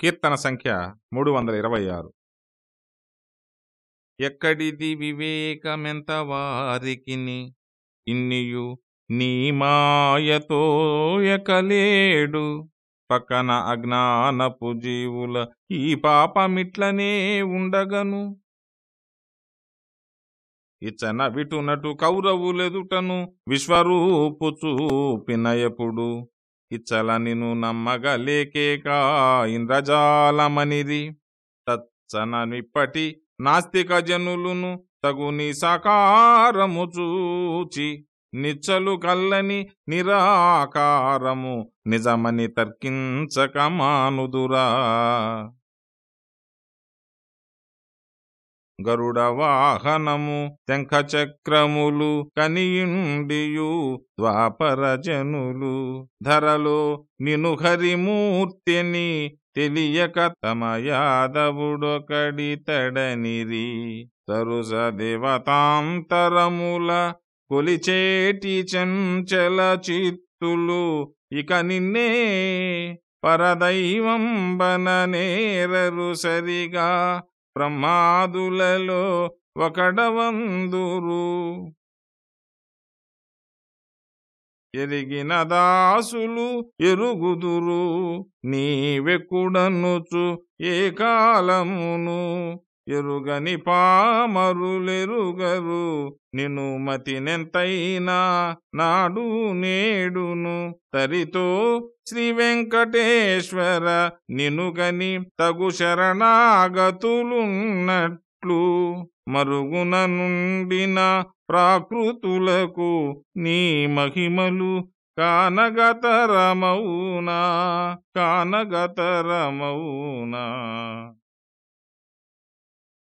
కీర్తన సంఖ్య మూడు వందల ఇరవై ఆరు. ఎక్కడిది వివేకమెంత వారికిని? ఇన్నియు నీ మాయతో ఎకలేడు. పక్కన అజ్ఞానపు జీవుల ఈ పాపమిట్లనే ఉండగను. ఇచ్చన విటునటు కౌరవులెదుటను విశ్వరూపు చూపినయపుడు ఇచ్చల నిను నమ్మగలేకేకా ఇంద్రజాలమనిది. తచ్చననిప్పటి నాస్తిక జనులును తగుని సాకారము చూచి నిచ్చలు కల్లని నిరాకారము నిజమని తర్కించక మానుదురా. గరుడ వాహనము శంఖచక్రములు కనియుండియు ద్వాపరజనులు ధరలు ధరలో నిను హరిమూర్తిని తెలియక తమ యాదవుడొకడి తడనిరి. తరుస దేవతాంతరముల కొలిచేటి చంచల చిత్తులు ఇక నిన్నే పరదైవం బననేరరు సరిగా ప్రమాదులలో ఒకడవందురు. ఎరిగిన దాసులు ఎరుగుదురు. నీవెక్కుడనుచు ఏ కాలమును ఎరుగని పామరులెరుగరు. నిను మతినెంతైనా నాడు నేడును. తరితో శ్రీ వెంకటేశ్వర నినుగని తగు శరణాగతులున్నట్లు మరుగున నుండిన ప్రాకృతులకు నీ మహిమలు కానగతరమౌనా కానగతరమౌనా